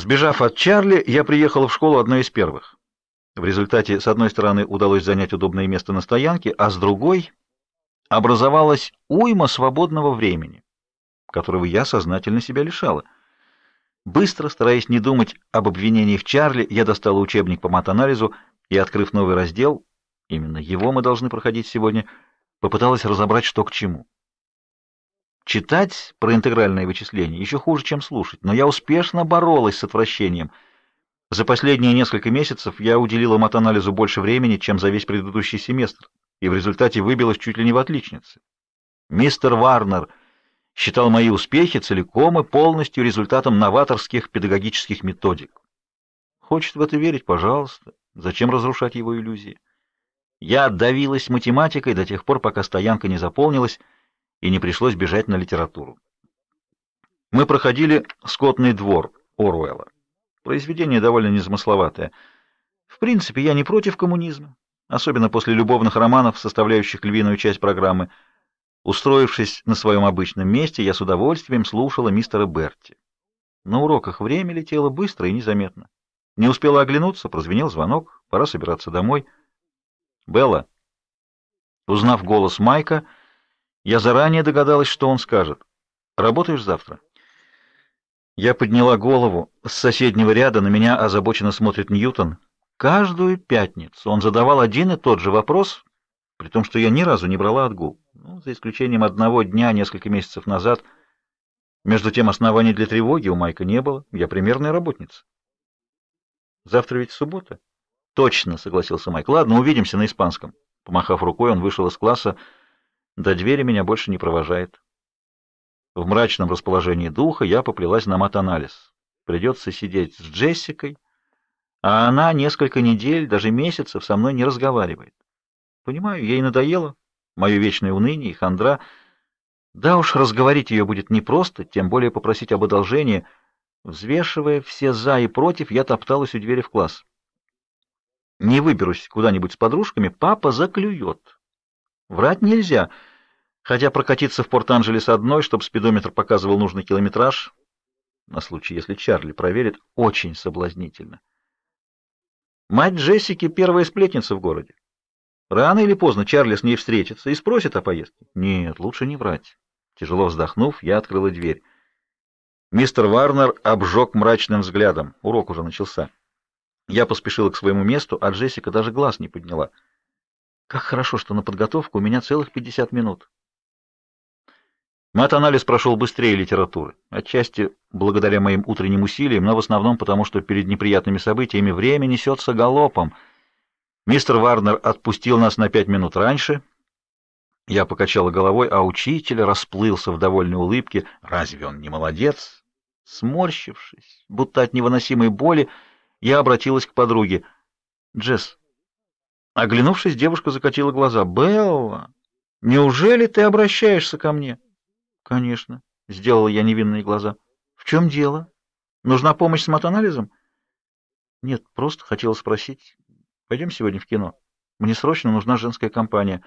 Сбежав от Чарли, я приехала в школу одной из первых. В результате, с одной стороны, удалось занять удобное место на стоянке, а с другой образовалась уйма свободного времени, которого я сознательно себя лишала. Быстро, стараясь не думать об обвинениях Чарли, я достала учебник по матанализу и, открыв новый раздел, именно его мы должны проходить сегодня, попыталась разобрать, что к чему. Читать про интегральное вычисление еще хуже, чем слушать, но я успешно боролась с отвращением. За последние несколько месяцев я уделила матанализу больше времени, чем за весь предыдущий семестр, и в результате выбилась чуть ли не в отличнице. Мистер Варнер считал мои успехи целиком и полностью результатом новаторских педагогических методик. Хочет в это верить, пожалуйста. Зачем разрушать его иллюзии? Я давилась математикой до тех пор, пока стоянка не заполнилась, и не пришлось бежать на литературу. Мы проходили «Скотный двор» Оруэлла. Произведение довольно незамысловатое. В принципе, я не против коммунизма, особенно после любовных романов, составляющих львиную часть программы. Устроившись на своем обычном месте, я с удовольствием слушала мистера Берти. На уроках время летело быстро и незаметно. Не успела оглянуться, прозвенел звонок, пора собираться домой. «Белла!» Узнав голос Майка, я заранее догадалась, что он скажет. «Работаешь завтра?» Я подняла голову. С соседнего ряда на меня озабоченно смотрит Ньютон. Каждую пятницу он задавал один и тот же вопрос, при том, что я ни разу не брала отгул. Ну, за исключением одного дня несколько месяцев назад. Между тем, оснований для тревоги у Майка не было. Я примерная работница. Завтра ведь суббота. Точно, согласился Майк. Ладно, увидимся на испанском. Помахав рукой, он вышел из класса. До двери меня больше не провожает. В мрачном расположении духа я поплелась на матанализ. Придется сидеть с Джессикой, а она несколько недель, даже месяцев со мной не разговаривает. Понимаю, ей надоело мое вечное уныние и хандра. Да уж, разговорить ее будет непросто, тем более попросить об одолжении. Взвешивая все «за» и «против», я топталась у двери в класс. Не выберусь куда-нибудь с подружками, папа заклюет. Врать нельзя, хотя прокатиться в Порт-Анджелес одной, чтобы спидометр показывал нужный километраж, на случай, если Чарли проверит, очень соблазнительно. Мать Джессики — первая сплетница в городе. Рано или поздно Чарли с ней встретится и спросит о поездке. Нет, лучше не врать. Тяжело вздохнув, я открыла дверь. Мистер Варнер обжег мрачным взглядом. Урок уже начался. Я поспешила к своему месту, а Джессика даже глаз не подняла. Как хорошо, что на подготовку у меня целых 50 минут. Мат-анализ прошел быстрее литературы. Отчасти благодаря моим утренним усилиям, но в основном потому, что перед неприятными событиями время несется галопом — Мистер Варнер отпустил нас на пять минут раньше. Я покачала головой, а учитель расплылся в довольной улыбке. Разве он не молодец? Сморщившись, будто от невыносимой боли, я обратилась к подруге. «Джесс». Оглянувшись, девушка закатила глаза. «Белла, неужели ты обращаешься ко мне?» «Конечно», — сделала я невинные глаза. «В чем дело? Нужна помощь с матанализом?» «Нет, просто хотела спросить. Пойдем сегодня в кино. Мне срочно нужна женская компания.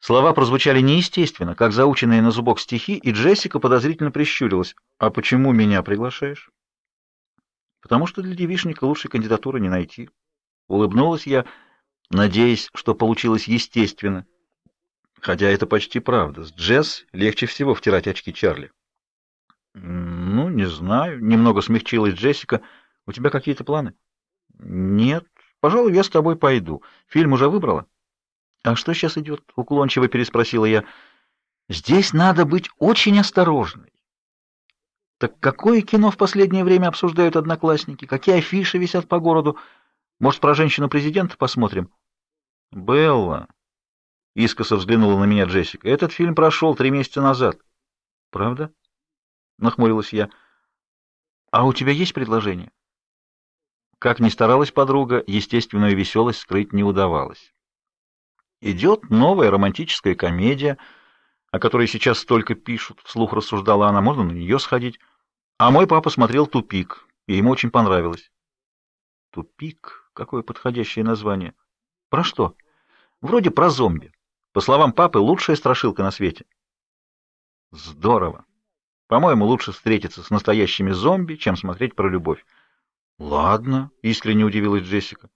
Слова прозвучали неестественно, как заученные на зубок стихи, и Джессика подозрительно прищурилась. «А почему меня приглашаешь?» «Потому что для девишника лучшей кандидатуры не найти». Улыбнулась я, надеясь, что получилось естественно. Хотя это почти правда. С Джесс легче всего втирать очки Чарли. «Ну, не знаю». Немного смягчилась Джессика. «У тебя какие-то планы?» «Нет, Пожалуй, я с тобой пойду. Фильм уже выбрала? А что сейчас идет? Уклончиво переспросила я. Здесь надо быть очень осторожной. Так какое кино в последнее время обсуждают одноклассники? Какие афиши висят по городу? Может, про женщину-президента посмотрим? Белла, искоса взглянула на меня Джессика. Этот фильм прошел три месяца назад. Правда? Нахмурилась я. А у тебя есть предложение? Как ни старалась подруга, естественную веселость скрыть не удавалось. Идет новая романтическая комедия, о которой сейчас столько пишут, вслух рассуждала она, можно на нее сходить. А мой папа смотрел «Тупик», и ему очень понравилось. «Тупик»? Какое подходящее название. Про что? Вроде про зомби. По словам папы, лучшая страшилка на свете. Здорово. По-моему, лучше встретиться с настоящими зомби, чем смотреть про любовь. Ладно, искренне удивилась Джессика.